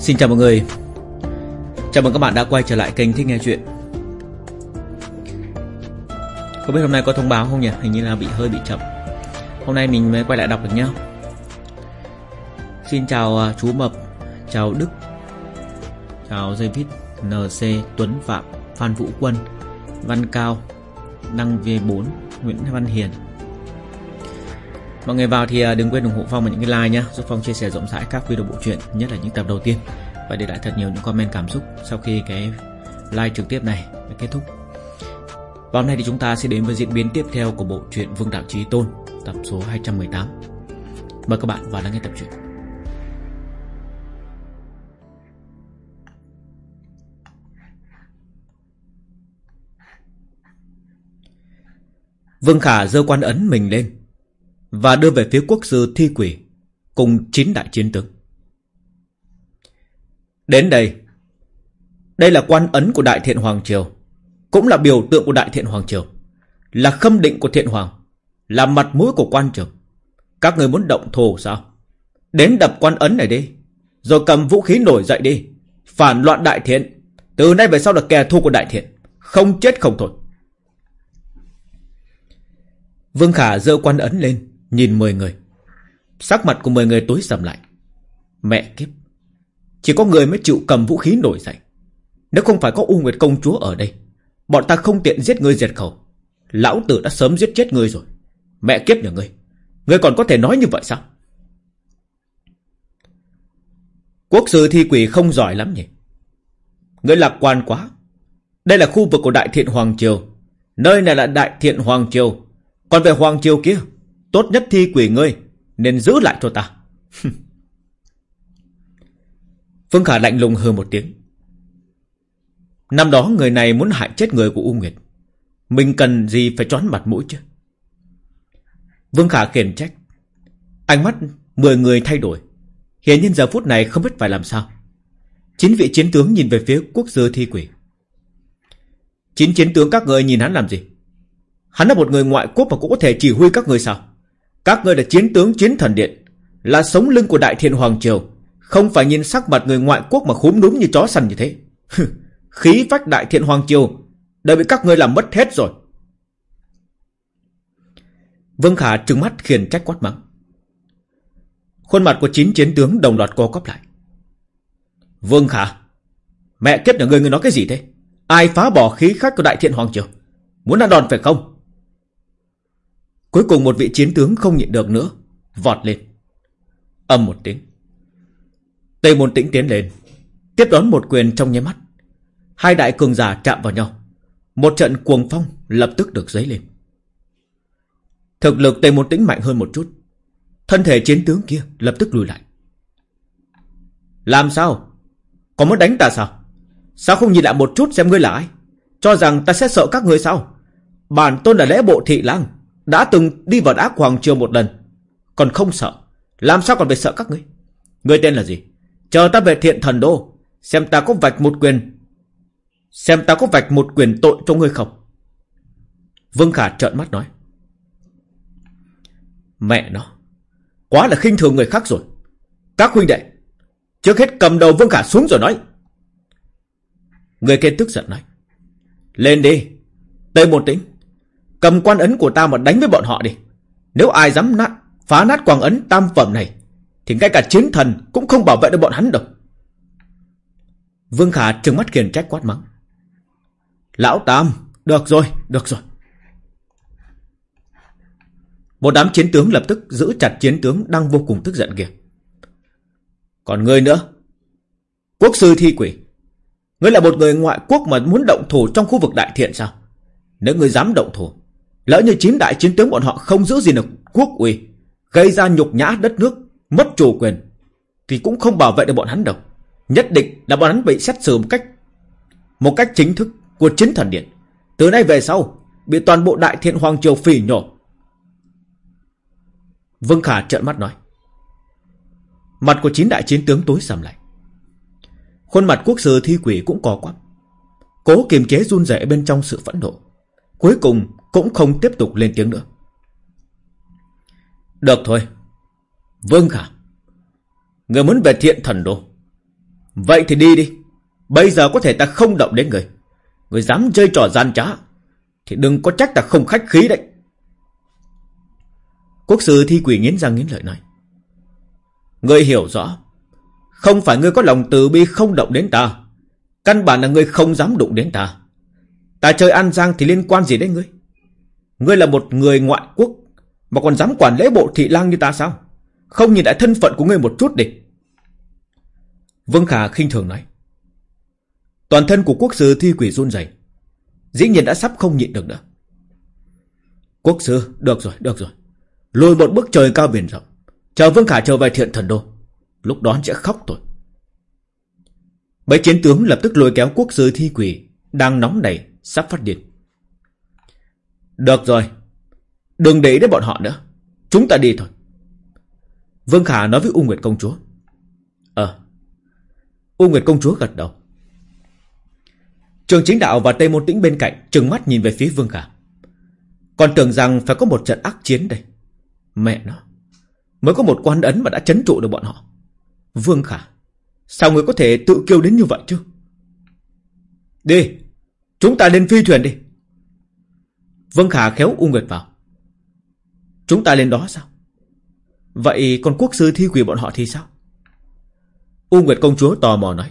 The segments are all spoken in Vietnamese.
Xin chào mọi người. Chào mừng các bạn đã quay trở lại kênh Thích Nghe Chuyện. Không biết hôm nay có thông báo không nhỉ? Hình như là bị hơi bị chậm. Hôm nay mình mới quay lại đọc được nhá. Xin chào à, chú Mập, Chào Đức, Chào David NC Tuấn Phạm, Phan Vũ Quân, Văn Cao, Đăng V4 Nguyễn Văn Hiền. Mọi người vào thì à, đừng quên ủng hộ Phong bằng những cái like nhé Giúp Phong chia sẻ rộng rãi các video bộ truyện, Nhất là những tập đầu tiên. Và để lại thật nhiều những comment cảm xúc Sau khi cái live trực tiếp này kết thúc. Và hôm nay thì chúng ta sẽ đến với diễn biến tiếp theo Của bộ truyện Vương Đạo Trí Tôn, Tập số 218 Mời các bạn vào lắng nghe tập truyện. Vương Khả dơ quan ấn mình lên và đưa về phía quốc sư thi quỷ Cùng chín đại chiến tướng. Đến đây Đây là quan ấn của Đại Thiện Hoàng Triều, Cũng là biểu tượng của Đại Thiện Hoàng Triều, Là khâm định của Thiện Hoàng, Là mặt mũi của quan trường. Các người muốn động thù sao? Đến đập quan ấn này đi, Rồi cầm vũ khí nổi dậy đi, Phản loạn Đại Thiện. Từ nay về sau là kẻ thù của Đại Thiện, Không chết không thôi. Vương Khả giơ quan ấn lên Nhìn 10 người. Sắc mặt của 10 người tối sầm lại. Mẹ kiếp. Chỉ có người mới chịu cầm vũ khí nổi dậy. Nếu không phải có U Nguyệt Công Chúa ở đây, Bọn ta không tiện giết ngươi diệt khẩu. Lão tử đã sớm giết chết ngươi rồi. Mẹ kiếp nhà ngươi. Ngươi còn có thể nói như vậy sao? Quốc sư thi quỷ không giỏi lắm nhỉ? Ngươi lạc quan quá. Đây là khu vực của Đại Thiện Hoàng Triều. Nơi này là Đại Thiện Hoàng Triều. Còn về Hoàng Triều kia Tốt nhất thi quỷ ngươi, Nên giữ lại cho ta. Phương Khả lạnh lùng hừ một tiếng. Năm đó người này muốn hại chết người của U Nguyệt. Mình cần gì phải trón mặt mũi chứ? Vương Khả khiển trách. Ánh mắt mười người thay đổi. Hiện nhiên giờ phút này không biết phải làm sao. Chín vị chiến tướng nhìn về phía quốc sư thi quỷ. Chín chiến tướng các người nhìn hắn làm gì? Hắn là một người ngoại quốc mà cũng có thể chỉ huy các người sao? Các ngươi là chiến tướng chiến thần điện, Là sống lưng của đại thiện hoàng triều, Không phải nhìn sắc mặt người ngoại quốc mà khúm núm như chó săn như thế. Khí phách đại thiện hoàng triều Đã bị các ngươi làm mất hết rồi. Vương Khả trừng mắt khiển trách quát mắng. Khuôn mặt của chín chiến tướng đồng loạt co cóp lại. Vương Khả, Mẹ kiếp nhà ngươi người nói cái gì thế? Ai phá bỏ khí khách của đại thiện hoàng triều? Muốn ăn đòn phải không? Cuối cùng một vị chiến tướng không nhịn được nữa, Vọt lên. Âm một tiếng. Tây môn tĩnh tiến lên, Tiếp đón một quyền trong nháy mắt. Hai đại cường giả chạm vào nhau. Một trận cuồng phong lập tức được dấy lên. Thực lực Tây môn tĩnh mạnh hơn một chút. Thân thể chiến tướng kia lập tức lùi lại. Làm sao? Có muốn đánh ta sao? Sao không nhìn lại một chút xem ngươi là ai? Cho rằng ta sẽ sợ các ngươi sao? Bản tôn là lẽ bộ thị lang. Đã từng đi vào ác hoàng triều một lần. Còn không sợ. Làm sao còn phải sợ các ngươi? Ngươi tên là gì? Chờ ta về thiện thần đô. Xem ta có vạch một quyền. Xem ta có vạch một quyền tội cho ngươi không? Vương Khả trợn mắt nói. Mẹ nó. Quá là khinh thường người khác rồi. Các huynh đệ, Trước hết cầm đầu Vương Khả xuống rồi nói. Người kia tức giận nói. Lên đi. Tây một tính Cầm quan ấn của ta mà đánh với bọn họ đi. Nếu ai dám nát, phá nát quang ấn tam phẩm này Thì ngay cả chiến thần Cũng không bảo vệ được bọn hắn đâu. Vương Khả trừng mắt kiền trách quát mắng. Lão Tam Được rồi, được rồi. Một đám chiến tướng lập tức giữ chặt chiến tướng đang vô cùng tức giận kia. Còn ngươi nữa Quốc sư thi quỷ. Ngươi là một người ngoại quốc mà muốn động thủ trong khu vực đại thiện sao? Nếu ngươi dám động thủ Lỡ như chín đại chiến tướng bọn họ không giữ gì được quốc uy, Gây ra nhục nhã đất nước, Mất chủ quyền, Thì cũng không bảo vệ được bọn hắn đâu. Nhất định là bọn hắn bị xét xử một cách Một cách chính thức của chiến thần điện. Từ nay về sau, Bị toàn bộ đại thiện hoàng triều phỉ nhổ. Vương Khả trợn mắt nói, Mặt của chín đại chiến tướng tối sầm lại. Khuôn mặt quốc sư thi quỷ cũng co quắp, Cố kiềm chế run rẩy bên trong sự phẫn nộ. Cuối cùng cũng không tiếp tục lên tiếng nữa. Được thôi. Vương Khả, Người muốn về thiện thần đô. Vậy thì đi đi. Bây giờ có thể ta không động đến người. Người dám chơi trò gian trá, Thì đừng có trách ta không khách khí đấy. Quốc sư thi quỷ nghiến răng nghiến lợi nói. Người hiểu rõ, Không phải ngươi có lòng từ bi không động đến ta. Căn bản là ngươi không dám đụng đến ta. Ta chơi An Giang thì liên quan gì đến ngươi Ngươi là một người ngoại quốc Mà còn dám quản lễ bộ thị lang như ta sao? Không nhìn lại thân phận của ngươi một chút đi. Vương Khả khinh thường nói. Toàn thân của quốc sư thi quỷ run rẩy, Dĩ nhiên đã sắp không nhịn được nữa. Quốc sư Được rồi được rồi. Lùi một bước trời cao biển rộng Chờ Vương Khả trở về thiện thần đô Lúc đó sẽ khóc thôi Bấy chiến tướng lập tức lôi kéo quốc sư thi quỷ Đang nóng nảy Sắp phát điên. Được rồi. Đừng để đến bọn họ nữa. Chúng ta đi thôi. Vương Khả nói với U Nguyệt công chúa. Ờ. U Nguyệt công chúa gật đầu. Trường chính đạo và Tây Môn Tĩnh bên cạnh Trừng mắt nhìn về phía Vương Khả. Còn tưởng rằng phải có một trận ác chiến đây. Mẹ nó. Mới có một quan ấn mà đã chấn trụ được bọn họ. Vương Khả, Sao người có thể tự kêu đến như vậy chứ? Đi. Chúng ta lên phi thuyền đi. Vương Khả khéo U Nguyệt vào. Chúng ta lên đó sao? Vậy còn quốc sư thi quỷ bọn họ thì sao? U Nguyệt công chúa tò mò nói.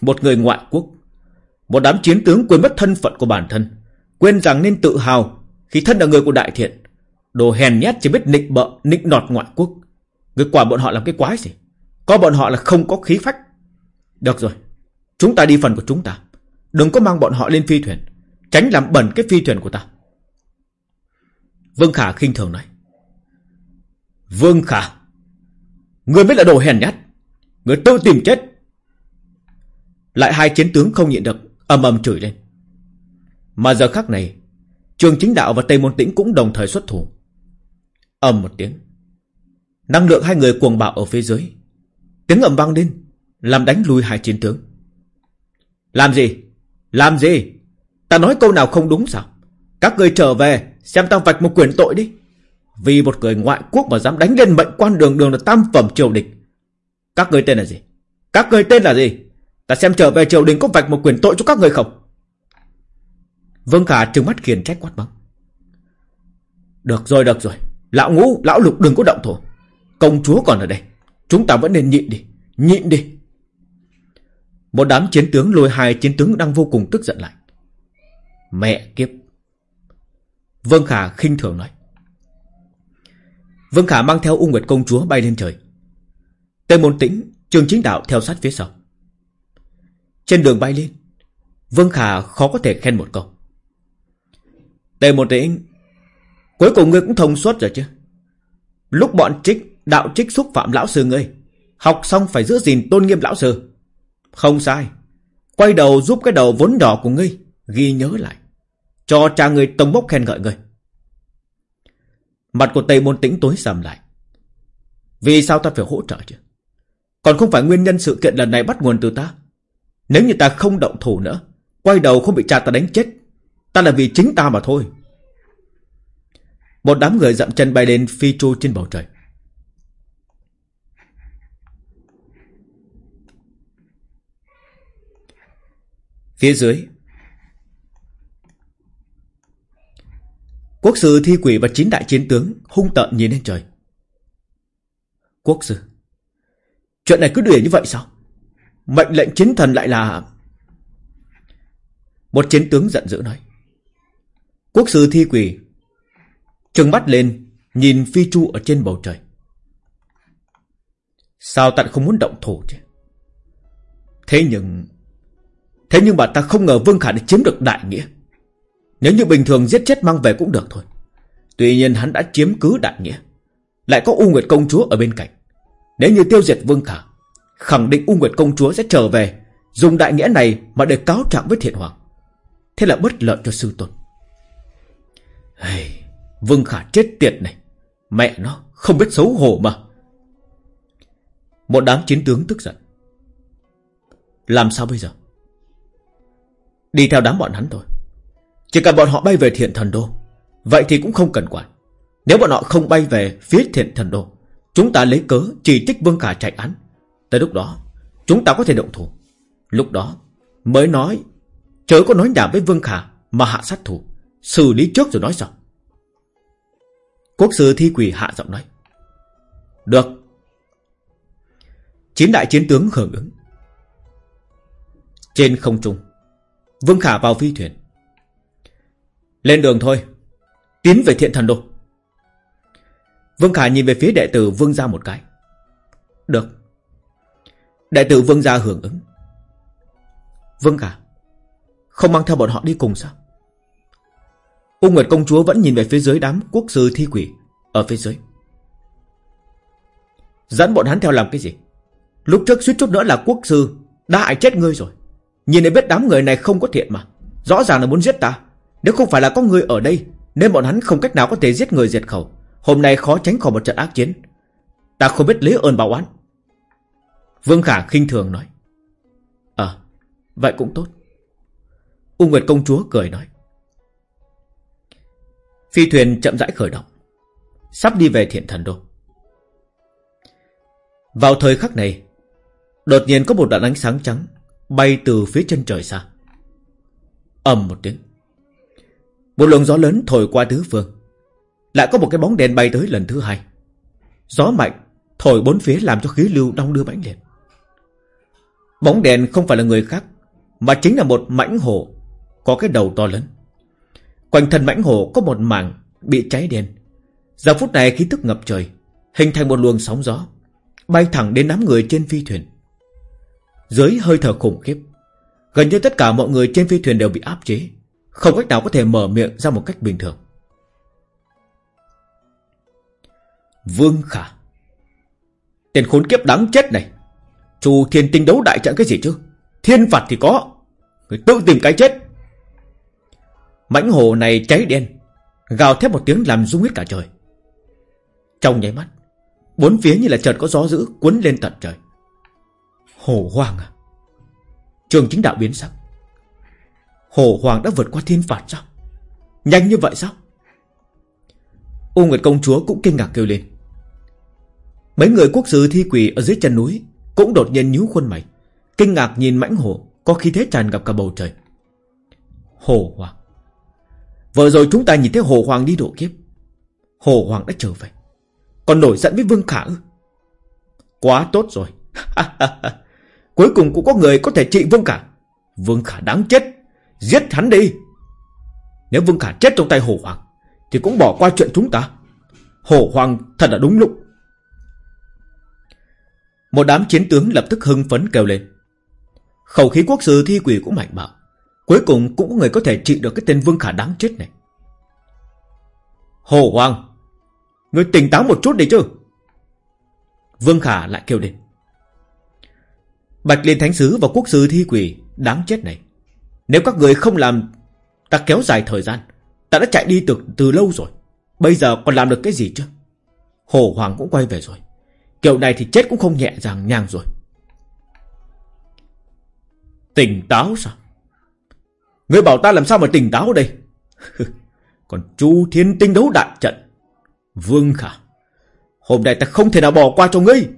Một người ngoại quốc, Một đám chiến tướng quên mất thân phận của bản thân, Quên rằng nên tự hào Khi thân là người của đại thiện. Đồ hèn nhát chỉ biết nịnh bợ, Nịnh nọt ngoại quốc. Người quả bọn họ làm cái quái gì? Có bọn họ là không có khí phách. Được rồi, Chúng ta đi phần của chúng ta. Đừng có mang bọn họ lên phi thuyền. Tránh làm bẩn cái phi thuyền của ta. Vương Khả khinh thường nói. Vương Khả, Người mới là đồ hèn nhát. Người tự tìm chết. Lại hai chiến tướng không nhịn được âm âm chửi lên. Mà giờ khắc này, Trường chính đạo và Tây Môn Tĩnh cũng đồng thời xuất thủ. Ầm một tiếng. Năng lượng hai người cuồng bạo ở phía dưới. Tiếng ầm vang lên, Làm đánh lui hai chiến tướng. Làm gì? Làm gì? Ta nói câu nào không đúng sao? Các người trở về, Xem ta vạch một quyền tội đi. Vì một người ngoại quốc mà dám đánh lên mệnh quan đường đường là tam phẩm triều địch Các người tên là gì? Các người tên là gì? Ta xem trở về triều đình có vạch một quyền tội cho các người không? Vương Khả trừng mắt khiển trách quát mắng. Được rồi được rồi. Lão ngũ, lão lục đừng có động thổ Công chúa còn ở đây. Chúng ta vẫn nên nhịn đi. Nhịn đi. Một đám chiến tướng lôi hai chiến tướng đang vô cùng tức giận lại. Mẹ kiếp. Vương Khả khinh thường nói. Vương Khả mang theo U Nguyệt công chúa bay lên trời. Tề Môn Tĩnh, Trường chính đạo theo sát phía sau. Trên đường bay lên, Vương Khả khó có thể khen một câu. Tề Môn Tĩnh, Cuối cùng ngươi cũng thông suốt rồi chứ. Lúc bọn trích, Đạo trích xúc phạm lão sư ngươi, Học xong phải giữ gìn tôn nghiêm lão sư. Không sai. Quay đầu giúp cái đầu vốn đỏ của ngươi, Ghi nhớ lại. Cho cha người tông bốc khen ngợi ngươi Mặt của Tây Môn Tĩnh tối sầm lại. Vì sao ta phải hỗ trợ chứ? Còn không phải nguyên nhân sự kiện lần này bắt nguồn từ ta. Nếu như ta không động thủ nữa, Quay đầu không bị cha ta đánh chết, Ta là vì chính ta mà thôi. Một đám người dậm chân bay lên phi chu trên bầu trời. Phía dưới Quốc sư thi quỷ và chín đại chiến tướng hung tợn nhìn lên trời. Quốc sư, chuyện này cứ đuổi như vậy sao? Mệnh lệnh chiến thần lại là... Một chiến tướng giận dữ nói. Quốc sư thi quỷ trừng mắt lên nhìn phi chu ở trên bầu trời. Sao ta không muốn động thủ chứ? Thế nhưng... Thế nhưng mà ta không ngờ Vương Khả đã chiếm được đại nghĩa. Nếu như bình thường giết chết mang về cũng được thôi. Tuy nhiên hắn đã chiếm cứ đại nghĩa. Lại có U Nguyệt Công Chúa ở bên cạnh. Nếu như tiêu diệt Vương Khả, khẳng định U Nguyệt Công Chúa sẽ trở về, dùng đại nghĩa này mà để cáo trạng với Thiện Hoàng. Thế là bất lợi cho sư tôn. Hey, Vương Khả chết tiệt này. Mẹ nó, không biết xấu hổ mà. Một đám chiến tướng tức giận. Làm sao bây giờ? Đi theo đám bọn hắn thôi. Chỉ cần bọn họ bay về thiện thần đô, Vậy thì cũng không cần quản. Nếu bọn họ không bay về phía thiện thần đô, Chúng ta lấy cớ chỉ trích Vương Khả chạy án. Tới lúc đó, Chúng ta có thể động thủ. Lúc đó, mới nói, Chớ có nói nhảm với Vương Khả Mà hạ sát thủ, Xử lý trước rồi nói sao Quốc sư thi quỷ hạ giọng nói, Được. Chín đại chiến tướng hưởng ứng. Trên không trung, Vương Khả vào phi thuyền. Lên đường thôi. Tiến về thiện thần đô. Vương Khả nhìn về phía đệ tử Vương gia một cái. Được. Đệ tử Vương gia hưởng ứng. Vương Khả, Không mang theo bọn họ đi cùng sao? Ung Nguyệt công chúa vẫn nhìn về phía dưới đám quốc sư thi quỷ Ở phía dưới. Dẫn bọn hắn theo làm cái gì? Lúc trước suýt chút nữa là quốc sư Đã hại chết ngươi rồi. Nhìn để biết đám người này không có thiện mà. Rõ ràng là muốn giết ta. Nếu không phải là có người ở đây, Nên bọn hắn không cách nào có thể giết người diệt khẩu. Hôm nay khó tránh khỏi một trận ác chiến. Ta không biết lấy ơn báo oán Vương Khả khinh thường nói. Ờ Vậy cũng tốt. Ung Nguyệt công chúa cười nói. Phi thuyền chậm rãi khởi động. Sắp đi về thiện thần đô. Vào thời khắc này, Đột nhiên có một đoạn ánh sáng trắng Bay từ phía chân trời xa. Ầm một tiếng. Một luồng gió lớn thổi qua tứ phương. Lại có một cái bóng đèn bay tới lần thứ hai. Gió mạnh Thổi bốn phía làm cho khí lưu đong đưa mãnh liệt. Bóng đèn không phải là người khác, Mà chính là một mãnh hổ Có cái đầu to lớn. Quanh thân mãnh hổ có một mảng Bị cháy đen. Giờ phút này khí tức ngập trời, Hình thành một luồng sóng gió, Bay thẳng đến đám người trên phi thuyền. Dưới hơi thở khủng khiếp, Gần như tất cả mọi người trên phi thuyền đều bị áp chế. Không cách nào có thể mở miệng ra một cách bình thường. Vương Khả. Tên khốn kiếp đáng chết này. Chu thiên tinh đấu đại trận cái gì chứ? Thiên phạt thì có. Người tự tìm cái chết. Mãnh hồ này cháy đen. Gào thét một tiếng làm rung hết cả trời. Trong nháy mắt, Bốn phía như là chợt có gió dữ cuốn lên tận trời. Hồ Hoàng à? Trường chính đạo biến sắc. Hổ Hoàng đã vượt qua thiên phạt sao? Nhanh như vậy sao? U Nguyệt công chúa cũng kinh ngạc kêu lên. Mấy người quốc sư thi quỷ ở dưới chân núi Cũng đột nhiên nhíu khuôn mày, Kinh ngạc nhìn mãnh hổ, Có khí thế tràn gặp cả bầu trời. Hổ Hoàng. Vừa rồi chúng ta nhìn thấy Hồ Hoàng đi độ kiếp. Hồ Hoàng đã trở về, Còn nổi giận với Vương Khả ư? Quá tốt rồi. Cuối cùng cũng có người có thể trị Vương Khả. Vương Khả đáng chết. Giết hắn đi. Nếu Vương Khả chết trong tay Hồ Hoàng, Thì cũng bỏ qua chuyện chúng ta. Hồ Hoàng thật là đúng lúc. Một đám chiến tướng lập tức hưng phấn kêu lên. Khẩu khí quốc sư thi quỷ cũng mạnh bạo Cuối cùng cũng có người có thể trị được cái tên Vương Khả đáng chết này. Hồ Hoàng, Người tỉnh táo một chút đi chứ. Vương Khả lại kêu lên. Bạch Liên Thánh Sứ và Quốc Sư Thi Quỷ Đáng chết này nếu các người không làm Ta kéo dài thời gian. Ta đã chạy đi từ, từ lâu rồi. Bây giờ còn làm được cái gì chứ? Hồ Hoàng cũng quay về rồi. Kiểu này thì chết cũng không nhẹ dàng nhàng rồi. Tỉnh táo sao? Ngươi bảo ta làm sao mà tỉnh táo đây? Còn Chu Thiên Tinh đấu đại trận. Vương Khả Hôm nay ta không thể nào bỏ qua cho ngươi.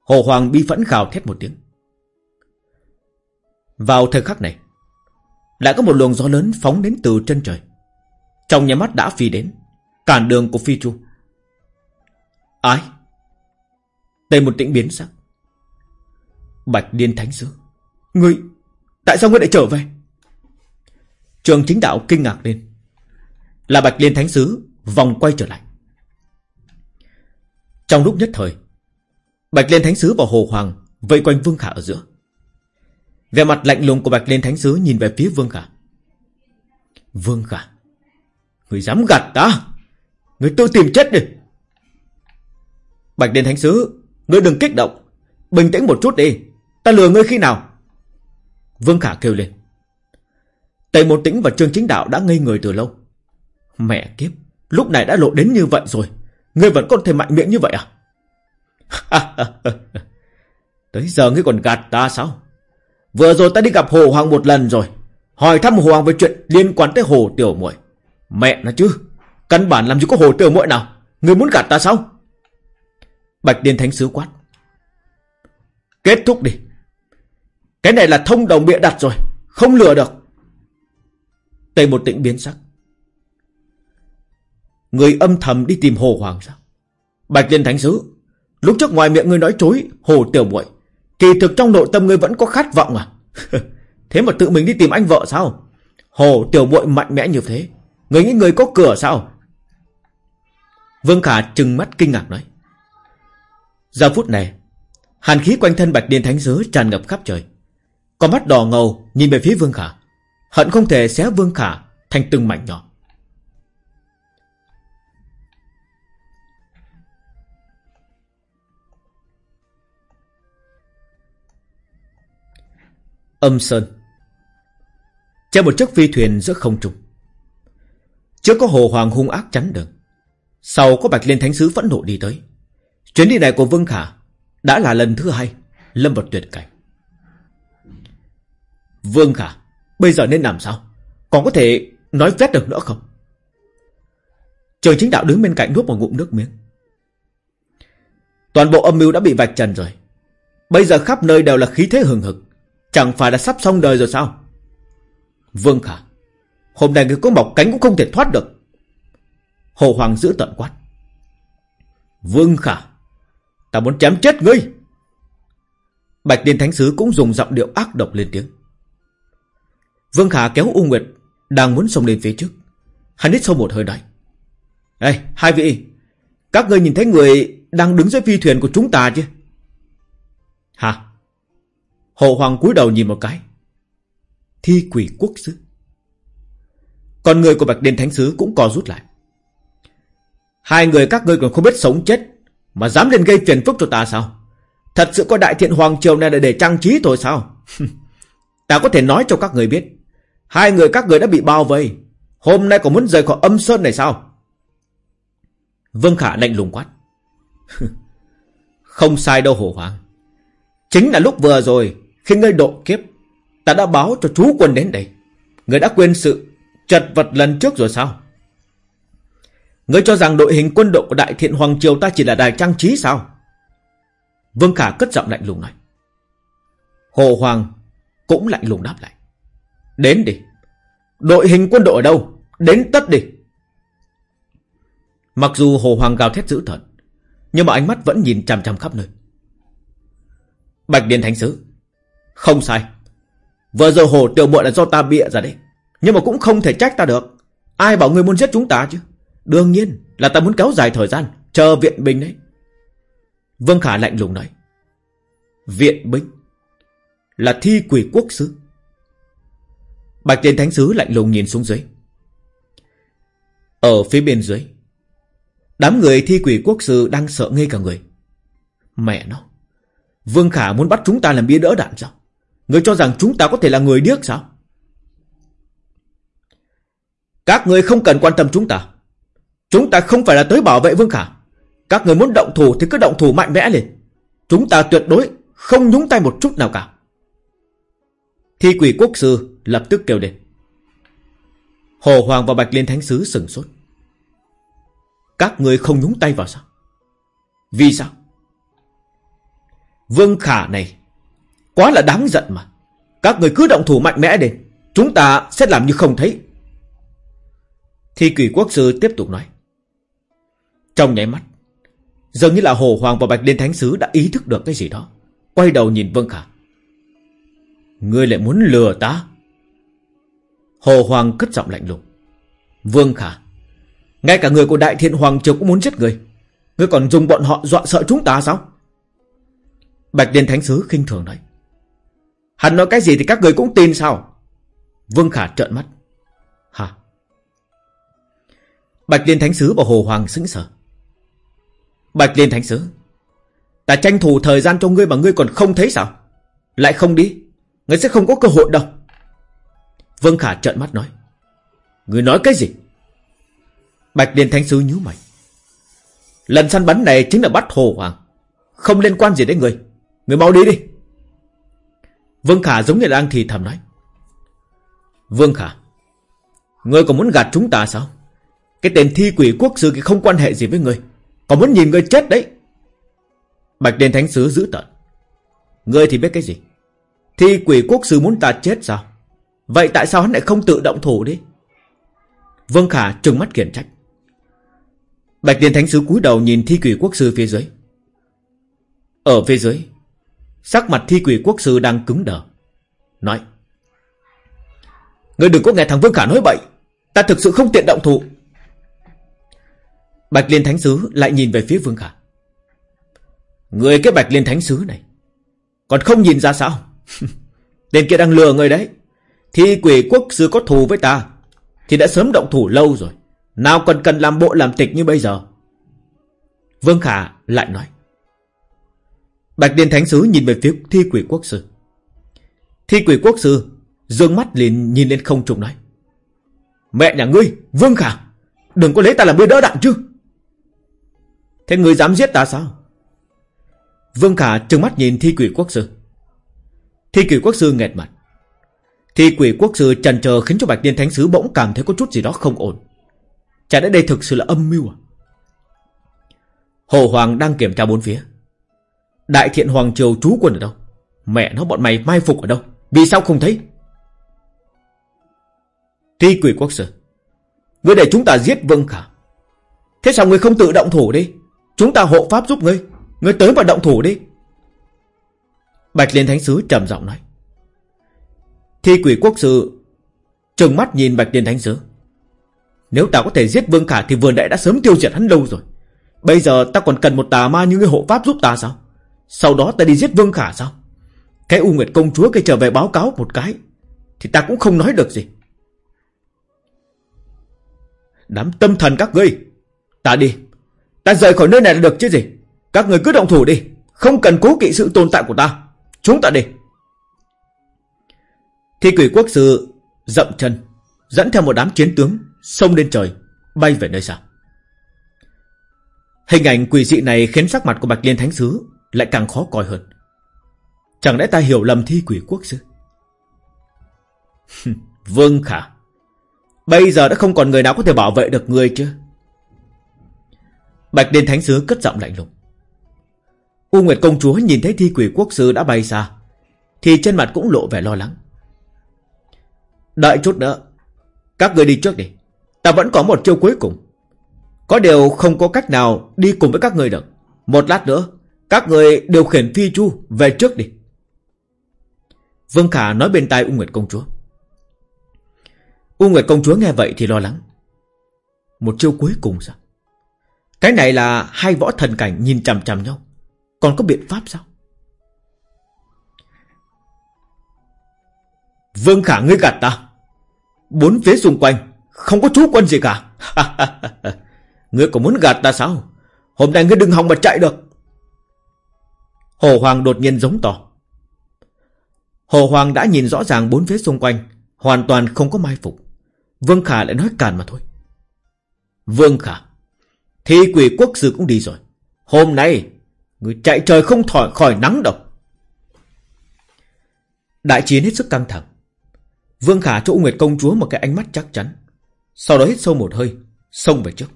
Hồ Hoàng bi phẫn khào thét một tiếng. Vào thời khắc này, Lại có một luồng gió lớn phóng đến từ chân trời. Trong nhà mắt đã phi đến, Cản đường của phi chu. Ai? Đây một tĩnh biến sắc. Bạch Điên Thánh Sứ, Ngươi Tại sao ngươi lại trở về? Trường chính đạo kinh ngạc lên. Là Bạch Liên Thánh Sứ Vòng quay trở lại. Trong lúc nhất thời, Bạch Liên Thánh Sứ và Hồ Hoàng Vây quanh Vương Khả ở giữa. Về mặt lạnh lùng của Bạch Liên Thánh Sứ Nhìn về phía Vương Khả. Vương Khả, Người dám gạt ta? Người tự tìm chết đi. Bạch Liên Thánh Sứ Người đừng kích động. Bình tĩnh một chút đi. Ta lừa ngươi khi nào? Vương Khả kêu lên. Tề môn Tĩnh và Trương Chính Đạo đã ngây người từ lâu. Mẹ kiếp, Lúc này đã lộ đến như vậy rồi. Ngươi vẫn còn thể mạnh miệng như vậy à? Tới giờ ngươi còn gạt ta sao? Vừa rồi ta đi gặp Hồ Hoàng một lần rồi Hỏi thăm Hồ Hoàng về chuyện liên quan tới Hồ Tiểu muội Mẹ nó chứ, Căn bản làm gì có Hồ Tiểu muội nào người muốn gạt ta sao Bạch Điên Thánh Sứ quát Kết thúc đi. Cái này là thông đồng bịa đặt rồi. Không lừa được. Tề một tĩnh biến sắc. Người âm thầm đi tìm Hồ Hoàng sao? Bạch Liên Thánh Sứ. Lúc trước ngoài miệng ngươi nói chối Hồ Tiểu muội Kỳ thực trong nội tâm ngươi vẫn có khát vọng à? thế mà tự mình đi tìm anh vợ sao? Hồ Tiểu muội mạnh mẽ như thế. Người nghĩ người có cửa sao? Vương Khả trừng mắt kinh ngạc nói. Giờ phút này, hàn khí quanh thân Bạch điên Thánh giới tràn ngập khắp trời. Con mắt đỏ ngầu nhìn về phía Vương Khả. Hận không thể xé Vương Khả thành từng mảnh nhỏ. Âm Sơn. Trên một chiếc phi thuyền giữa không trung. Trước có hồ hoàng hung ác chắn đường. Sau có Bạch Liên Thánh Sứ phẫn nộ đi tới. Chuyến đi này của Vương Khả Đã là lần thứ hai, Lâm vào tuyệt cảnh. Vương Khả, Bây giờ nên làm sao? Còn có thể nói phép được nữa không? Trường chính đạo đứng bên cạnh nuốt một ngụm nước miếng. Toàn bộ âm mưu đã bị vạch trần rồi. Bây giờ khắp nơi đều là khí thế hừng hực. Chẳng phải là sắp xong đời rồi sao? Vương Khả, Hôm nay người có mọc cánh cũng không thể thoát được. Hồ Hoàng giữ tận quát. Vương Khả, Ta muốn chém chết ngươi. Bạch Liên Thánh Sứ cũng dùng giọng điệu ác độc lên tiếng. Vương Khả kéo U Nguyệt Đang muốn xông lên phía trước. Hắn hít sâu một hơi nói. Ê, hai vị, Các ngươi nhìn thấy người đang đứng dưới phi thuyền của chúng ta chứ? Hả? Hồ Hoàng cúi đầu nhìn một cái. Thi quỷ quốc sứ. Còn người của Bạch Đền Thánh Sứ cũng co rút lại. Hai người các ngươi còn không biết sống chết Mà dám lên gây phiền phức cho ta sao? Thật sự có đại thiện Hoàng Triều này là để trang trí thôi sao? Ta có thể nói cho các người biết, Hai người các người đã bị bao vây. Hôm nay còn muốn rời khỏi âm sơn này sao? Vương Khả lạnh lùng quát. Không sai đâu Hồ Hoàng. Chính là lúc vừa rồi khi ngươi độ kiếp, Ta đã báo cho chú quân đến đây. Ngươi đã quên sự chật vật lần trước rồi sao? Ngươi cho rằng đội hình quân đội của Đại Thiện Hoàng Triều ta chỉ là đài trang trí sao? Vương Khả cất giọng lạnh lùng nói. Hồ Hoàng cũng lạnh lùng đáp lại. Đến đi. Đội hình quân đội ở đâu? Đến tất đi. Mặc dù Hồ Hoàng gào thét dữ tợn, Nhưng mà ánh mắt vẫn nhìn chằm chằm khắp nơi. Bạch Điền Thánh Sứ không sai. Vừa giờ Hồ Tiểu Muội là do ta bịa ra đấy. Nhưng mà cũng không thể trách ta được. Ai bảo ngươi muốn giết chúng ta chứ? Đương nhiên là ta muốn kéo dài thời gian, Chờ viện binh đấy. Vương Khả lạnh lùng nói. Viện binh? Là thi quỷ quốc sứ Bạch Tiên Thánh Sứ lạnh lùng nhìn xuống dưới. Ở phía bên dưới, Đám người thi quỷ quốc sư đang sợ ngây cả người. Mẹ nó, Vương Khả muốn bắt chúng ta làm bia đỡ đạn sao? Người cho rằng chúng ta có thể là người điếc sao? Các người không cần quan tâm chúng ta. Chúng ta không phải là tới bảo vệ Vương Khả. Các người muốn động thủ thì cứ động thủ mạnh mẽ lên. Chúng ta tuyệt đối không nhúng tay một chút nào cả. Thi quỷ quốc sư lập tức kêu lên. Hồ Hoàng và Bạch Liên Thánh Sứ sừng sốt. Các người không nhúng tay vào sao? Vì sao? Vương Khả này Quá là đáng giận mà. Các người cứ động thủ mạnh mẽ đi. Chúng ta sẽ làm như không thấy. Thi quỷ quốc sư tiếp tục nói. Trong nháy mắt, Dường như là Hồ Hoàng và Bạch Liên Thánh Sứ đã ý thức được cái gì đó. Quay đầu nhìn Vương Khả. Ngươi lại muốn lừa ta? Hồ Hoàng cất giọng lạnh lùng. Vương Khả, Ngay cả người của Đại Thiện Hoàng Triều cũng muốn giết người. Ngươi còn dùng bọn họ dọa sợ chúng ta sao? Bạch Liên Thánh Sứ khinh thường nói. Hắn nói cái gì thì các người cũng tin sao? Vương Khả trợn mắt. Hả? Bạch Liên Thánh Sứ và Hồ Hoàng sững sờ. Bạch Liên Thánh Sứ, Ta tranh thủ thời gian cho ngươi mà ngươi còn không thấy sao? Lại không đi, Ngươi sẽ không có cơ hội đâu. Vương Khả trợn mắt nói. Ngươi nói cái gì? Bạch Liên Thánh Sứ nhíu mày. Lần săn bắn này chính là bắt Hồ Hoàng, Không liên quan gì đến ngươi. Ngươi mau đi đi. Vương Khả giống như đang thì thầm nói. Vương Khả, Ngươi còn muốn gạt chúng ta sao? Cái tên thi quỷ quốc sư kia không quan hệ gì với ngươi. Còn muốn nhìn ngươi chết đấy. Bạch Đền Thánh Sứ giữ tận Ngươi thì biết cái gì? Thi quỷ quốc sư muốn ta chết sao? Vậy tại sao hắn lại không tự động thủ đi? Vương Khả trừng mắt khiển trách. Bạch Điền Thánh Sứ cúi đầu nhìn thi quỷ quốc sư phía dưới. Ở phía dưới Sắc mặt thi quỷ quốc sư đang cứng đờ. Nói, Ngươi đừng có nghe thằng Vương Khả nói bậy. Ta thực sự không tiện động thủ. Bạch Liên Thánh Sứ lại nhìn về phía Vương Khả. Người cái Bạch Liên Thánh Sứ này, Còn không nhìn ra sao? Tên kia đang lừa người đấy. Thi quỷ quốc sư có thù với ta, Thì đã sớm động thủ lâu rồi. Nào còn cần làm bộ làm tịch như bây giờ? Vương Khả lại nói Bạch Liên Thánh Sứ nhìn về phía thi quỷ quốc sư. Thi quỷ quốc sư Dương mắt liền nhìn lên không trùng nói, Mẹ nhà ngươi, Vương Khả, Đừng có lấy ta làm bia đỡ đạn chứ. Thế ngươi dám giết ta sao? Vương Khả trừng mắt nhìn thi quỷ quốc sư. Thi quỷ quốc sư nghẹt mặt. Thi quỷ quốc sư trần chờ khiến cho Bạch Liên Thánh Sứ bỗng cảm thấy có chút gì đó không ổn. Chả lẽ đây thực sự là âm mưu à? Hồ Hoàng đang kiểm tra bốn phía. Đại thiện Hoàng Triều trú quân ở đâu? Mẹ nó, bọn mày mai phục ở đâu? Vì sao không thấy? Thi quỷ quốc sư Ngươi để chúng ta giết Vương Khả. Thế sao ngươi không tự động thủ đi? Chúng ta hộ pháp giúp ngươi. Ngươi tới và động thủ đi. Bạch Liên Thánh Sứ trầm giọng nói. Thi quỷ quốc sư Trừng mắt nhìn Bạch Liên Thánh Sứ. Nếu ta có thể giết Vương Khả Thì vườn đại đã sớm tiêu diệt hắn lâu rồi. Bây giờ ta còn cần một tà ma như người hộ pháp giúp ta sao? Sau đó ta đi giết Vương Khả sao? Cái U Nguyệt Công Chúa kia trở về báo cáo một cái, Thì ta cũng không nói được gì. Đám tâm thần các ngươi, Ta đi. Ta rời khỏi nơi này là được chứ gì? Các người cứ động thủ đi, Không cần cố kỵ sự tồn tại của ta. Chúng ta đi. Thi quỷ quốc sư dậm chân Dẫn theo một đám chiến tướng Xông lên trời, Bay về nơi xa. Hình ảnh quỷ dị này khiến sắc mặt của Bạch Liên Thánh Sứ lại càng khó coi hơn. Chẳng lẽ ta hiểu lầm thi quỷ quốc sư Vương Khả. Bây giờ đã không còn người nào có thể bảo vệ được người chứ? Bạch đền Thánh Sứ cất giọng lạnh lùng. U Nguyệt Công Chúa nhìn thấy thi quỷ quốc sư đã bay xa, Thì trên mặt cũng lộ vẻ lo lắng. Đợi chút nữa, Các người đi trước đi. Ta vẫn có một chiêu cuối cùng. Có điều không có cách nào đi cùng với các người được. Một lát nữa các người điều khiển phi chu về trước đi. Vương Khả nói bên tai U Nguyệt Công Chúa. U Nguyệt Công Chúa nghe vậy thì lo lắng. Một chiêu cuối cùng sao? Cái này là hai võ thần cảnh nhìn chằm chằm nhau. Còn có biện pháp sao? Vương Khả ngươi gạt ta. Bốn phía xung quanh Không có chú quân gì cả. Ngươi có muốn gạt ta sao? Hôm nay ngươi đừng hòng mà chạy được. Hồ Hoàng đột nhiên giống to. Hồ Hoàng đã nhìn rõ ràng bốn phía xung quanh, Hoàn toàn không có mai phục. Vương Khả lại nói càn mà thôi. Vương Khả, Thi quỷ quốc sư cũng đi rồi. Hôm nay, Người chạy trời không thỏi khỏi nắng đâu. Đại chiến hết sức căng thẳng. Vương Khả cho Nguyệt công chúa một cái ánh mắt chắc chắn. Sau đó hít sâu một hơi, Xông về trước.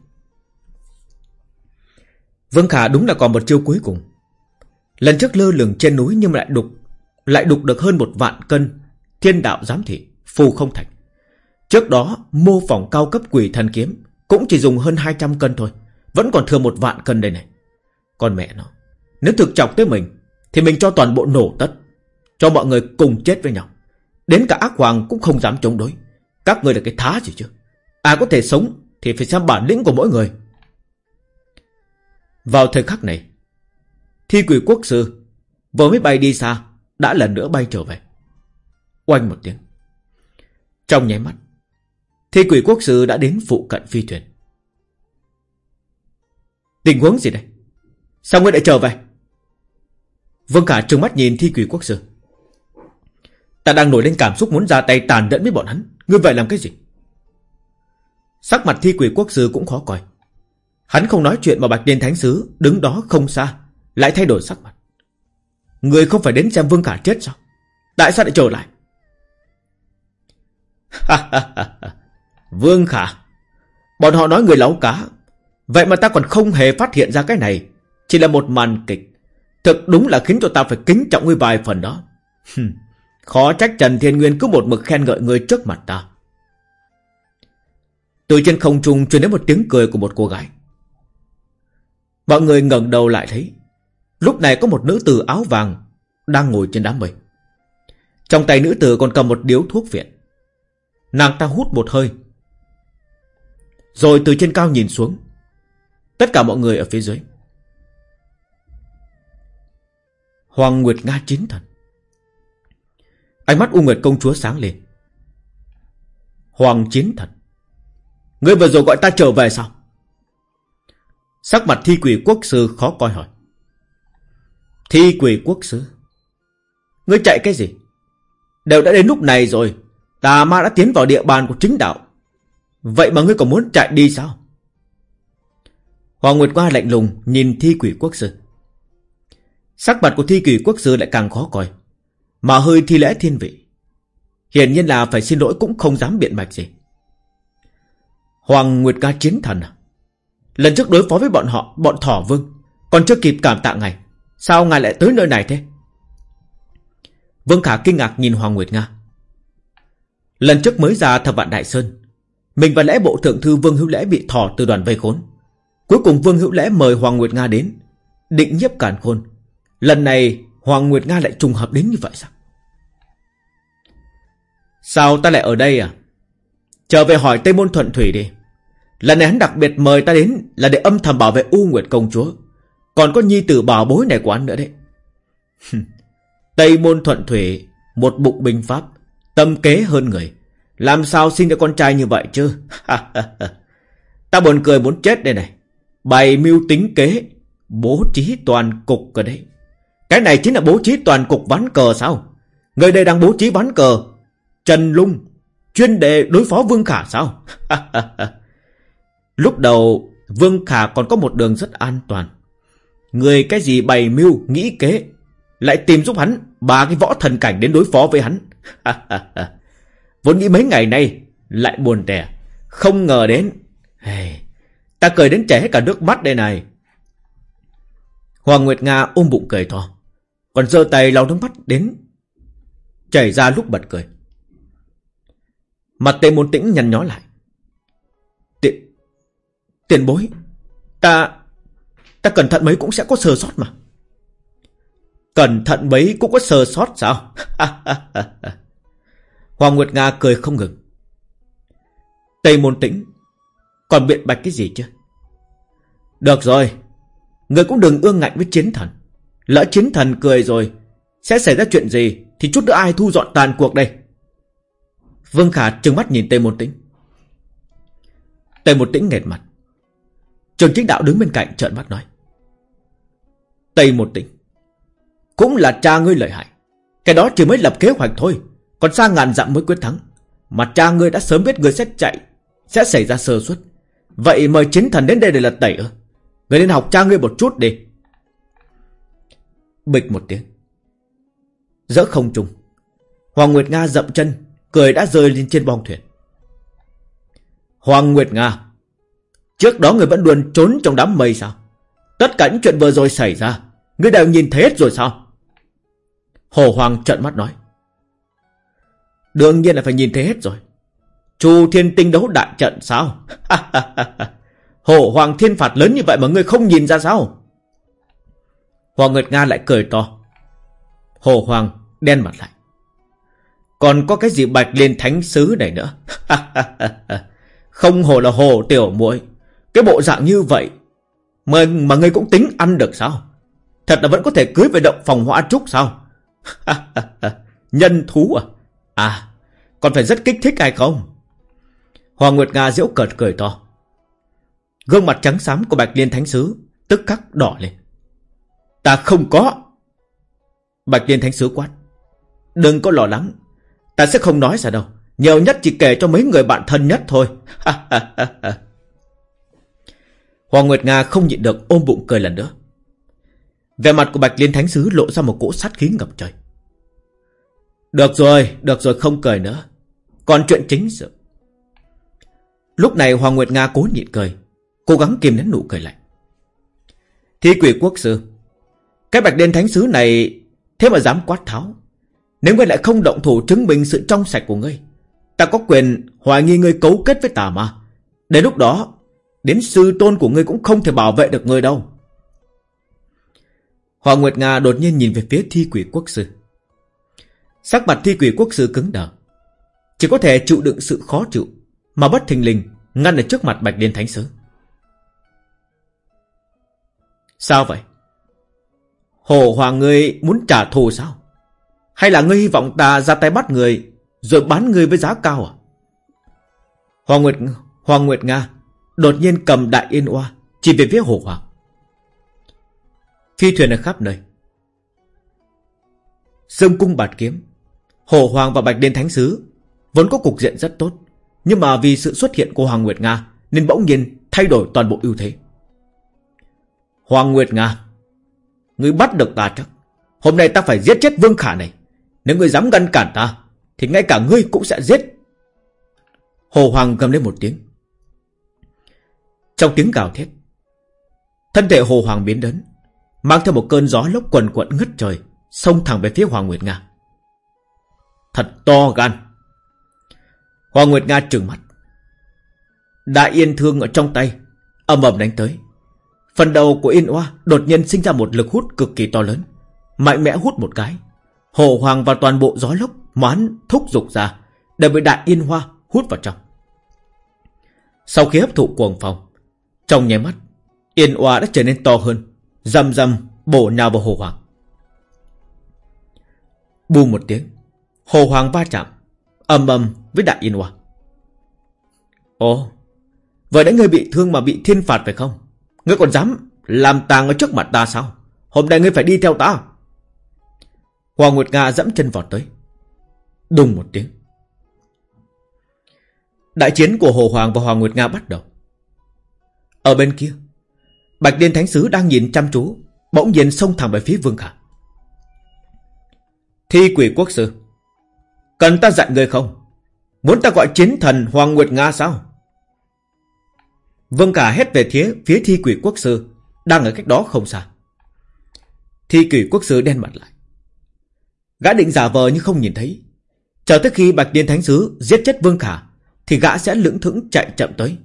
Vương Khả đúng là còn một chiêu cuối cùng. Lần trước lơ lửng trên núi nhưng mà lại đục Lại đục được hơn một vạn cân. Thiên đạo giám thị, Phù không thành. Trước đó, mô phỏng cao cấp quỷ thần kiếm Cũng chỉ dùng hơn 200 cân thôi, Vẫn còn thừa một vạn cân đây này. Con mẹ nó, Nếu thực chọc tới mình, Thì mình cho toàn bộ nổ tất, Cho mọi người cùng chết với nhau. Đến cả ác hoàng cũng không dám chống đối. Các người là cái thá gì chứ? Ai có thể sống thì phải xem bản lĩnh của mỗi người. Vào thời khắc này Thi quỷ quốc sư, Vừa mới bay đi xa, Đã lần nữa bay trở về. Oanh một tiếng. Trong nháy mắt, Thi quỷ quốc sư đã đến phụ cận phi thuyền. Tình huống gì đây? Sao ngươi lại trở về? Vương Khả trừng mắt nhìn thi quỷ quốc sư. Ta đang nổi lên cảm xúc muốn ra tay tàn nhẫn với bọn hắn. Ngươi vậy làm cái gì? Sắc mặt thi quỷ quốc sư cũng khó coi. Hắn không nói chuyện mà Bạch Liên Thánh Sứ Đứng đó không xa. Lại thay đổi sắc mặt Người không phải đến xem Vương Khả chết sao Tại sao lại trở lại Vương Khả Bọn họ nói người láo cá Vậy mà ta còn không hề phát hiện ra cái này Chỉ là một màn kịch Thực đúng là khiến cho ta phải kính trọng ngươi vài phần đó. Khó trách Trần Thiên Nguyên cứ một mực khen ngợi ngươi trước mặt ta. Từ trên không trung truyền đến một tiếng cười của một cô gái. Mọi người ngẩng đầu lại thấy, lúc này có một nữ tử áo vàng đang ngồi trên đám mây. Trong tay nữ tử còn cầm một điếu thuốc viện. Nàng ta hút một hơi. Rồi từ trên cao nhìn xuống. Tất cả mọi người ở phía dưới. Hoàng Nguyệt Nga chín thần. Ánh mắt U Nguyệt công chúa sáng lên. Hoàng chiến thần. Ngươi vừa rồi gọi ta trở về sao? Sắc mặt thi quỷ quốc sư khó coi hỏi. Thi quỷ quốc sư? Ngươi chạy cái gì? Đều đã đến lúc này rồi. Tà ma đã tiến vào địa bàn của chính đạo. Vậy mà ngươi còn muốn chạy đi sao? Hoàng Nguyệt qua lạnh lùng nhìn thi quỷ quốc sư. Sắc mặt của thi quỷ quốc sư lại càng khó coi. Mà hơi thi lễ thiên vị. Hiển nhiên là phải xin lỗi cũng không dám biện bạch gì. Hoàng Nguyệt ca chiến thần à? Lần trước đối phó với bọn họ, bọn thỏ vương, còn chưa kịp cảm tạ ngài. Sao ngài lại tới nơi này thế? Vương Khả kinh ngạc nhìn Hoàng Nguyệt Nga. Lần trước mới ra thập vạn Đại Sơn, mình và lẽ bộ thượng thư Vương Hữu Lễ bị thỏ từ đoàn vây khốn. Cuối cùng Vương Hữu Lễ mời Hoàng Nguyệt Nga đến, định nhiếp cản khôn. Lần này Hoàng Nguyệt Nga lại trùng hợp đến như vậy sao? Sao ta lại ở đây à? Trở về hỏi Tây Môn Thuận Thủy đi. Lần này hắn đặc biệt mời ta đến là để âm thầm bảo vệ U Nguyệt Công Chúa. Còn có nhi tử bảo bối này của anh nữa đấy. Tây Môn Thuận Thủy, một bụng binh pháp, tâm kế hơn người. Làm sao sinh ra con trai như vậy chứ? ta buồn cười muốn chết đây này. Bày mưu tính kế, bố trí toàn cục cơ đấy. Cái này chính là bố trí toàn cục ván cờ sao? Người đây đang bố trí ván cờ. Trần Lung, chuyên đề đối phó Vương Khả sao? Lúc đầu, Vương Khả còn có một đường rất an toàn. Người cái gì bày mưu, nghĩ kế, lại tìm giúp hắn ba cái võ thần cảnh đến đối phó với hắn. Vốn nghĩ mấy ngày nay lại buồn tẻ, không ngờ đến. Hey, ta cười đến chảy hết cả nước mắt đây này. Hoàng Nguyệt Nga ôm bụng cười to, còn giơ tay lau nước mắt đến chảy ra lúc bật cười. Mặt tề môn tĩnh nhăn nhó lại. Tiền, tiền bối, ta, ta cẩn thận mấy cũng sẽ có sơ sót mà. Cẩn thận mấy cũng có sơ sót sao? Hoàng Nguyệt Nga cười không ngừng. Tây môn tĩnh, còn biện bạch cái gì chứ? Được rồi, người cũng đừng ương ngạnh với chiến thần. Lỡ chiến thần cười rồi, sẽ xảy ra chuyện gì thì chút nữa ai thu dọn tàn cuộc đây? Vương Khả trừng mắt nhìn Tây Môn Tĩnh. Tây Môn Tĩnh nghẹt mặt. Trường chính đạo đứng bên cạnh trợn mắt nói. Tây một tỉnh Cũng là cha ngươi lợi hại. Cái đó chỉ mới lập kế hoạch thôi. Còn xa ngàn dặm mới quyết thắng. Mà cha ngươi đã sớm biết ngươi sẽ chạy. Sẽ xảy ra sơ suất. Vậy mời chiến thần đến đây để lật tẩy ư? Ngươi nên học cha ngươi một chút đi. Bịch một tiếng. Giữa không trung. Hoàng Nguyệt Nga dậm chân cười đã rơi lên trên bong thuyền. Hoàng Nguyệt Nga, trước đó người vẫn luôn trốn trong đám mây sao? Tất cả những chuyện vừa rồi xảy ra, người đều nhìn thấy hết rồi sao? Hồ Hoàng trợn mắt nói. Đương nhiên là phải nhìn thấy hết rồi. Chu Thiên Tinh đấu đại trận sao? Hồ Hoàng thiên phạt lớn như vậy mà ngươi không nhìn ra sao? Hoàng Nguyệt Nga lại cười to. Hồ Hoàng đen mặt lại. Còn có cái gì bạch liên thánh sứ này nữa Không hồ là hồ tiểu muội Cái bộ dạng như vậy Mà, mà ngươi cũng tính ăn được sao Thật là vẫn có thể cưới về động phòng hỏa trúc sao? Nhân thú à? À Còn phải rất kích thích hay không? Hoàng Nguyệt Nga diễu cợt cười to. Gương mặt trắng xám của Bạch Liên Thánh Sứ Tức khắc đỏ lên. Ta không có. Bạch Liên Thánh Sứ quát. Đừng có lo lắng. Ta sẽ không nói ra đâu. Nhiều nhất chỉ kể cho mấy người bạn thân nhất thôi. Hoàng Nguyệt Nga không nhịn được ôm bụng cười lần nữa. Về mặt của Bạch Liên Thánh Sứ lộ ra một cỗ sát khí ngập trời. Được rồi, được rồi không cười nữa. Còn chuyện chính sự. Lúc này Hoàng Nguyệt Nga cố nhịn cười. Cố gắng kìm nén nụ cười lạnh. Thi quỷ quốc sư. Cái bạch liên thánh sứ này Thế mà dám quát tháo Nếu ngươi lại không động thủ chứng minh sự trong sạch của ngươi Ta có quyền hoài nghi ngươi cấu kết với tà ma Đến lúc đó Đến sư tôn của ngươi cũng không thể bảo vệ được ngươi đâu Hoàng Nguyệt Nga đột nhiên nhìn về phía thi quỷ quốc sư. Sắc mặt thi quỷ quốc sư cứng đờ. Chỉ có thể chịu đựng sự khó chịu, Mà bất thình lình, Ngăn ở trước mặt Bạch Liên Thánh Sứ. Sao vậy? Hồ Hoàng ngươi muốn trả thù sao? Hay là ngươi hy vọng ta ra tay bắt người, Rồi bán người với giá cao à? Hoàng Nguyệt Hoàng Nguyệt Nga Đột nhiên cầm đại yên oa, Chỉ về phía Hồ Hoàng Phi thuyền ở khắp nơi. Dương cung bạt kiếm, Hồ Hoàng và Bạch Liên Thánh Sứ Vốn có cục diện rất tốt, Nhưng mà vì sự xuất hiện của Hoàng Nguyệt Nga Nên bỗng nhiên thay đổi toàn bộ ưu thế. Hoàng Nguyệt Nga, Ngươi bắt được ta chắc, Hôm nay ta phải giết chết Vương Khả này. Nếu ngươi dám ngăn cản ta, Thì ngay cả ngươi cũng sẽ giết. Hồ Hoàng gầm lên một tiếng. Trong tiếng gào thét, Thân thể Hồ Hoàng biến đến Mang theo một cơn gió lốc quần quận ngất trời Xông thẳng về phía Hoàng Nguyệt Nga. Thật to gan. Hoàng Nguyệt Nga trừng mắt. Đại yên thương ở trong tay ầm ầm đánh tới. Phần đầu của Yên Oa đột nhiên sinh ra một lực hút cực kỳ to lớn Mạnh mẽ hút một cái. Hồ Hoàng và toàn bộ gió lốc Mán thúc dục ra Đều bị đại Yên Hoa hút vào trong. Sau khi hấp thụ cuồng phòng, Trong nháy mắt Yên Oa đã trở nên to hơn. Dầm dầm bổ nào vào Hồ Hoàng. Bù một tiếng, Hồ Hoàng va chạm, ầm ầm với đại Yên Oa Ồ, Vậy đã ngươi bị thương mà bị thiên phạt phải không? Ngươi còn dám làm tàng ở trước mặt ta sao? Hôm nay ngươi phải đi theo ta. Hoàng Nguyệt Nga dẫm chân vọt tới. Đùng một tiếng. Đại chiến của Hồ Hoàng và Hoàng Nguyệt Nga bắt đầu. Ở bên kia Bạch Liên Thánh Sứ đang nhìn chăm chú, Bỗng nhiên xông thẳng về phía Vương Khả. Thi quỷ quốc sư, Cần ta dặn người không? Muốn ta gọi chiến thần Hoàng Nguyệt Nga sao? Vương Khả hét về phía phía thi quỷ quốc sư Đang ở cách đó không xa. Thi quỷ quốc sư đen mặt lại. Gã định giả vờ nhưng không nhìn thấy. Chờ tới khi Bạch Liên Thánh Sứ giết chết Vương Khả, Thì gã sẽ lưỡng thững chạy chậm tới.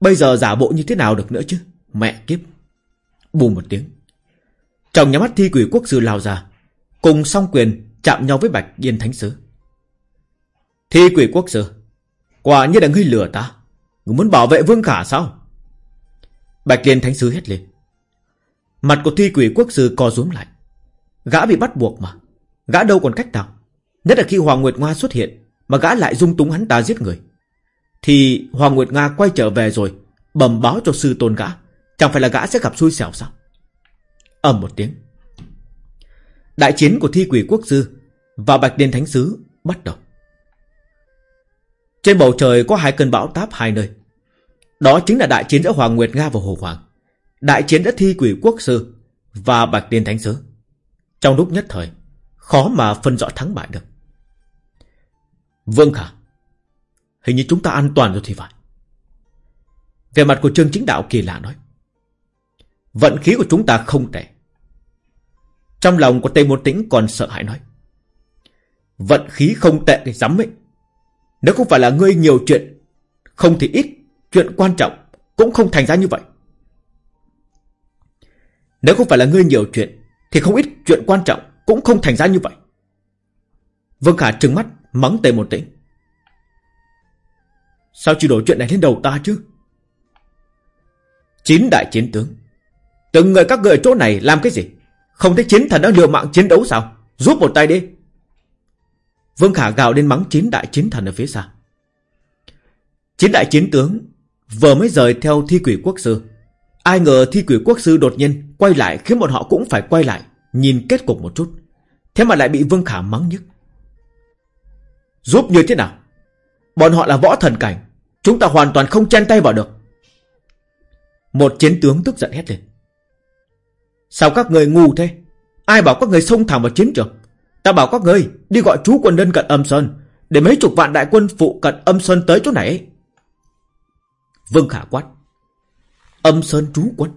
Bây giờ giả bộ như thế nào được nữa chứ? Mẹ kiếp. Bù một tiếng. Trong nhà mắt thi quỷ quốc sư lao ra, Cùng song quyền chạm nhau với Bạch yên Thánh Sứ. Thi quỷ quốc sư, Quả như là ngươi lừa ta. Ngươi muốn bảo vệ Vương Khả sao? Bạch Liên Thánh Sứ hét lên. Mặt của thi quỷ quốc sư co rúm lại. Gã bị bắt buộc mà. Gã đâu còn cách nào. Nhất là khi Hoàng Nguyệt Nga xuất hiện, Mà gã lại dung túng hắn ta giết người. Thì Hoàng Nguyệt Nga quay trở về rồi Bầm báo cho sư tôn gã. Chẳng phải là gã sẽ gặp xui xẻo sao? Ầm một tiếng. Đại chiến của thi quỷ quốc sư Và Bạch đền Thánh Sứ bắt đầu. Trên bầu trời có hai cơn bão táp hai nơi. Đó chính là đại chiến giữa Hoàng Nguyệt Nga và Hồ Hoàng, Đại chiến giữa thi quỷ quốc sư Và Bạch đền Thánh Sứ. Trong lúc nhất thời, Khó mà phân rõ thắng bại được. Vâng khả, Hình như chúng ta an toàn rồi thì phải. Về mặt của Trương Chính Đạo kỳ lạ nói Vận khí của chúng ta không tệ Trong lòng của Tây Môn Tĩnh còn sợ hãi nói, Vận khí không tệ thì dám ấy Nếu không phải là ngươi nhiều chuyện, Không thì ít, Chuyện quan trọng cũng không thành ra như vậy Nếu không phải là ngươi nhiều chuyện, Thì không ít chuyện quan trọng cũng không thành ra như vậy. Vương Khả trừng mắt mắng tề Môn tĩnh. Sao chỉ đổ chuyện này lên đầu ta chứ? Chín đại chiến tướng. Từng người các người ở chỗ này làm cái gì? Không thấy chiến thần đã liều mạng chiến đấu sao? Giúp một tay đi. Vương Khả gào lên mắng chín đại chiến thần ở phía xa. Chín đại chiến tướng vừa mới rời theo thi quỷ quốc sư. Ai ngờ thi quỷ quốc sư đột nhiên quay lại khiến bọn họ cũng phải quay lại, nhìn kết cục một chút. Thế mà lại bị Vương Khả mắng nhất Giúp như thế nào? Bọn họ là võ thần cảnh. Chúng ta hoàn toàn không chen tay vào được. Một chiến tướng tức giận hét lên. Sao các người ngu thế? Ai bảo các người xông thẳng vào chiến trường? Ta bảo các người đi gọi chú quân đơn cận âm sơn. Để mấy chục vạn đại quân phụ cận âm sơn tới chỗ này. Vương Khả quát. Âm sơn chú quân.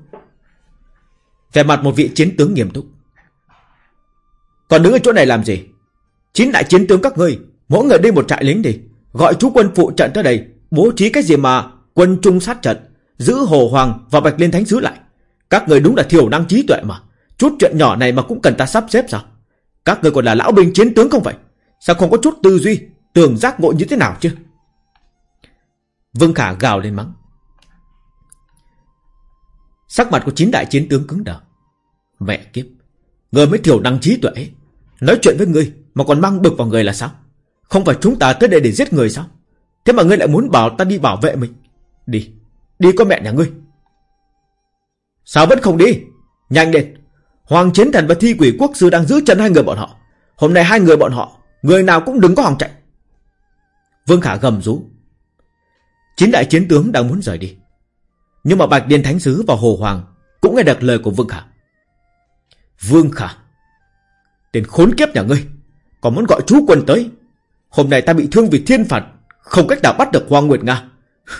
Về mặt một vị chiến tướng nghiêm túc. Còn đứng ở chỗ này làm gì Chín đại chiến tướng các ngươi, Mỗi người đi một trại lính đi Gọi chú quân phụ trận tới đây, Bố trí cái gì mà quân trung sát trận, Giữ Hồ Hoàng và Bạch Liên Thánh Sứ lại các người đúng là thiểu năng trí tuệ mà. Chút chuyện nhỏ này mà cũng cần ta sắp xếp sao? Các người còn là lão binh chiến tướng không vậy Sao không có chút tư duy, Tưởng giác ngộ như thế nào chứ? Vương Khả gào lên mắng. Sắc mặt của chín đại chiến tướng cứng đờ. Mẹ kiếp, Người mới thiểu năng trí tuệ Nói chuyện với ngươi mà còn mang bực vào người là sao? Không phải chúng ta tới đây để giết người sao? Thế mà ngươi lại muốn bảo ta đi bảo vệ mình. Đi Đi có mẹ nhà ngươi. Sao vẫn không đi? Nhanh lên. Hoàng Chiến Thần và Thi Quỷ Quốc Sư đang giữ chân hai người bọn họ. Hôm nay hai người bọn họ, Người nào cũng đừng có hòng chạy. Vương Khả gầm rú. Chín đại chiến tướng đang muốn rời đi. Nhưng mà Bạch Điên Thánh Sứ và Hồ Hoàng Cũng nghe được lời của Vương Khả. Vương Khả, Tên khốn kiếp nhà ngươi, Còn muốn gọi chú quân tới. Hôm nay ta bị thương vì thiên phạt, Không cách nào bắt được Hoàng Nguyệt Nga.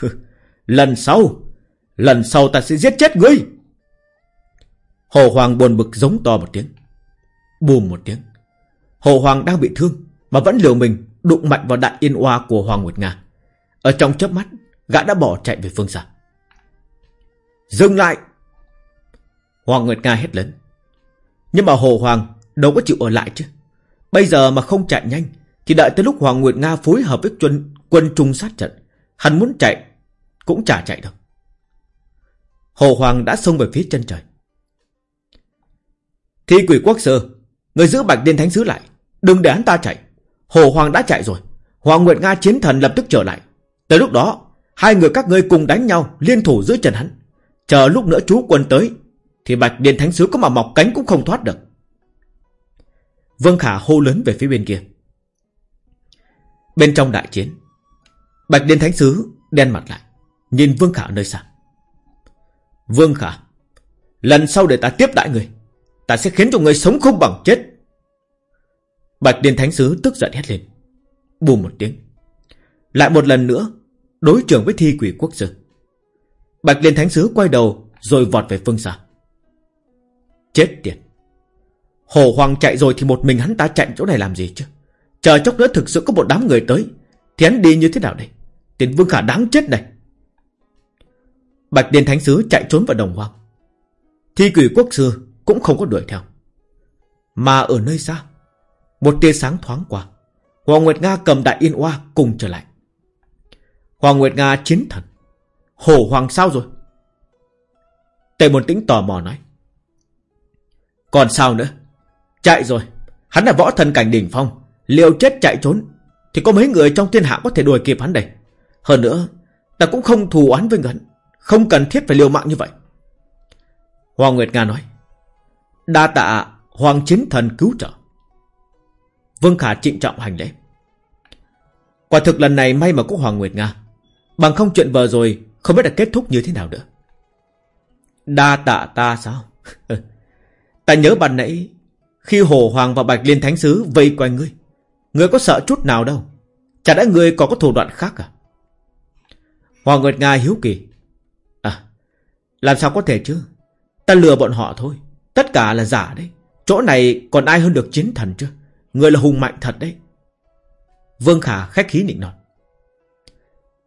Lần sau Lần sau ta sẽ giết chết ngươi. Hồ Hoàng buồn bực giống to một tiếng. Bùm một tiếng. Hồ Hoàng đang bị thương Mà vẫn liều mình đụng mạnh vào đại yên oa của Hoàng Nguyệt Nga. Ở trong chớp mắt Gã đã bỏ chạy về phương xa. Dừng lại! Hoàng Nguyệt Nga hét lớn. Nhưng mà Hồ Hoàng đâu có chịu ở lại chứ. Bây giờ mà không chạy nhanh Thì đợi tới lúc Hoàng Nguyệt Nga phối hợp với quân, quân trung sát trận Hắn muốn chạy Cũng chả chạy đâu. Hồ Hoàng đã xông về phía chân trời. Thi quỷ quốc sơ, Người giữ bạch điên thánh sứ lại, Đừng để hắn ta chạy. Hồ Hoàng đã chạy rồi, Hoàng Nguyệt Nga chiến thần lập tức trở lại. Tới lúc đó, Hai người các ngươi cùng đánh nhau Liên thủ giữ trần hắn. Chờ lúc nữa chú quân tới, Thì bạch điên thánh sứ có mà mọc cánh cũng không thoát được. Vương Khả hô lớn về phía bên kia. Bên trong đại chiến, Bạch điên thánh sứ đen mặt lại, Nhìn Vương Khả nơi xa. Vương Khả, Lần sau để ta tiếp đại người. Ta sẽ khiến cho người sống không bằng chết. Bạch Điên Thánh Sứ tức giận hét lên. Bùm một tiếng. Lại một lần nữa, Đối trưởng với thi quỷ quốc sư. Bạch Liên Thánh Sứ quay đầu Rồi vọt về phương xa. Chết tiệt. Hồ Hoàng chạy rồi thì một mình hắn ta chạy chỗ này làm gì chứ? Chờ chốc nữa thực sự có một đám người tới, Thì hắn đi như thế nào đây? Tiền vương khả đáng chết này. Bạch Điên Thánh Sứ chạy trốn vào đồng hoang. Thi quỷ quốc sư cũng không có đuổi theo. Mà ở nơi xa, Một tia sáng thoáng qua, Hoàng Nguyệt Nga cầm đại yên oa cùng trở lại. Hoàng Nguyệt Nga chiến thần, Hổ Hoàng sao rồi? Tề môn tĩnh tò mò nói. Còn sao nữa? Chạy rồi, Hắn là võ thần cảnh đỉnh phong Liệu chết chạy trốn, Thì có mấy người trong thiên hạ có thể đuổi kịp hắn đây? Hơn nữa, Ta cũng không thù oán với hắn, Không cần thiết phải liều mạng như vậy. Hoàng Nguyệt Nga nói. Đa tạ Hoàng Chiến Thần cứu trợ. Vương Khả trịnh trọng hành lễ. Quả thực lần này may mà có Hoàng Nguyệt Nga. Bằng không chuyện vừa rồi, Không biết là kết thúc như thế nào nữa. Đa tạ ta sao? Ta nhớ ban nãy, Khi Hồ Hoàng và Bạch Liên Thánh Sứ Vây quanh ngươi Ngươi có sợ chút nào đâu? Chả đã ngươi còn có thủ đoạn khác à? Hoàng Nguyệt Nga hiếu kỳ. À Làm sao có thể chứ? Ta lừa bọn họ thôi. Tất cả là giả đấy. Chỗ này còn ai hơn được chiến thần chưa Người là hùng mạnh thật đấy. Vương Khả khách khí nịnh nọt.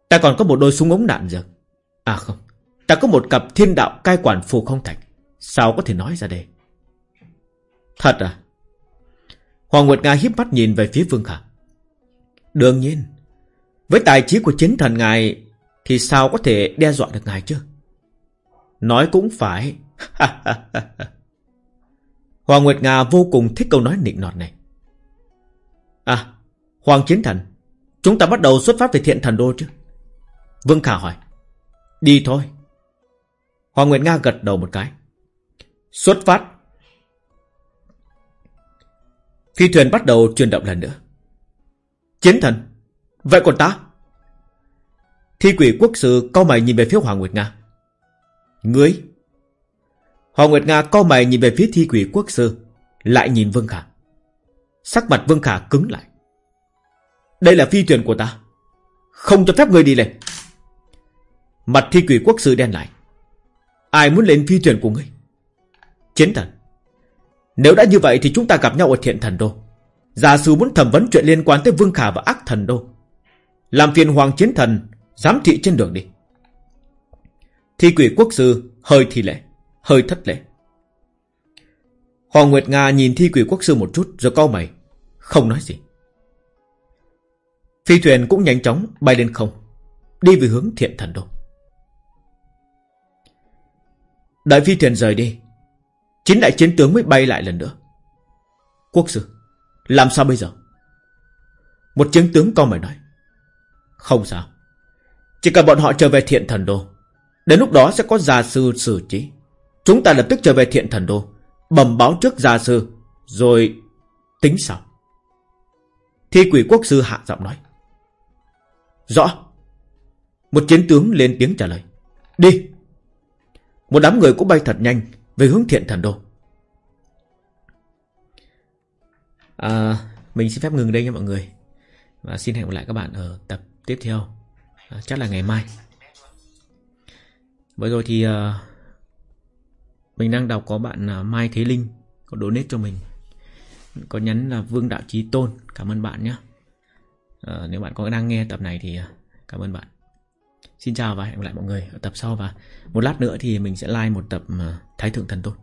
Ta còn có một đôi súng ống đạn dược. À không, Ta có một cặp thiên đạo cai quản phù không thạch. Sao có thể nói ra đây? Thật à? Hoàng Nguyệt Nga hiếp mắt nhìn về phía Vương Khả. Đương nhiên, Với tài trí của chiến thần ngài Thì sao có thể đe dọa được ngài chứ? Nói cũng phải. Hoàng Nguyệt Nga vô cùng thích câu nói nịnh nọt này. À, Hoàng Chiến Thần, chúng ta bắt đầu xuất phát về thiện thần đô chứ? Vương Khả hỏi. Đi thôi. Hoàng Nguyệt Nga gật đầu một cái. Xuất phát. Phi thuyền bắt đầu chuyển động lần nữa. Chiến thần, vậy còn ta? Thi quỷ quốc sư cao mày nhìn về phía Hoàng Nguyệt Nga. Ngươi? Hoàng Nguyệt Nga co mày nhìn về phía thi quỷ quốc sư, Lại nhìn Vương Khả. Sắc mặt Vương Khả cứng lại. Đây là phi thuyền của ta, Không cho phép người đi lên. Mặt thi quỷ quốc sư đen lại. Ai muốn lên phi thuyền của ngươi? Chiến thần. Nếu đã như vậy thì chúng ta gặp nhau ở thiện thần đô. Giả sư muốn thẩm vấn chuyện liên quan tới Vương Khả và ác thần đô, Làm phiền hoàng chiến thần Giám thị trên đường đi. Thi quỷ quốc sư hơi thì lệ. Hơi thất lễ Hoàng Nguyệt Nga nhìn thi quỷ quốc sư một chút Rồi cau mày. Không nói gì. Phi thuyền cũng nhanh chóng bay lên không. Đi về hướng thiện thần đô. Đại phi thuyền rời đi Chính đại chiến tướng mới bay lại lần nữa. Quốc sư, Làm sao bây giờ? Một chiến tướng cau mày nói. Không sao. Chỉ cần bọn họ trở về thiện thần đô, Đến lúc đó sẽ có gia sư xử trí. Chúng ta lập tức trở về thiện thần đô Bẩm báo trước gia sư Rồi tính sau. Thi quỷ quốc sư hạ giọng nói. Rõ. Một chiến tướng lên tiếng trả lời. Đi. Một đám người cũng bay thật nhanh Về hướng thiện thần đô. À, Mình xin phép ngừng đây nha mọi người. Và xin hẹn gặp lại các bạn ở tập tiếp theo. À, Chắc là ngày mai. Vừa rồi thì uh, mình đang đọc có bạn à, Mai Thế Linh Có donate cho mình. Có nhắn là Vương Đạo Trí Tôn Cảm ơn bạn nhé à, ờ, Nếu bạn có đang nghe tập này thì à, cảm ơn bạn. Xin chào và hẹn gặp lại mọi người ở tập sau Và một lát nữa thì mình sẽ like một tập à, Thái Thượng Thần Tôn.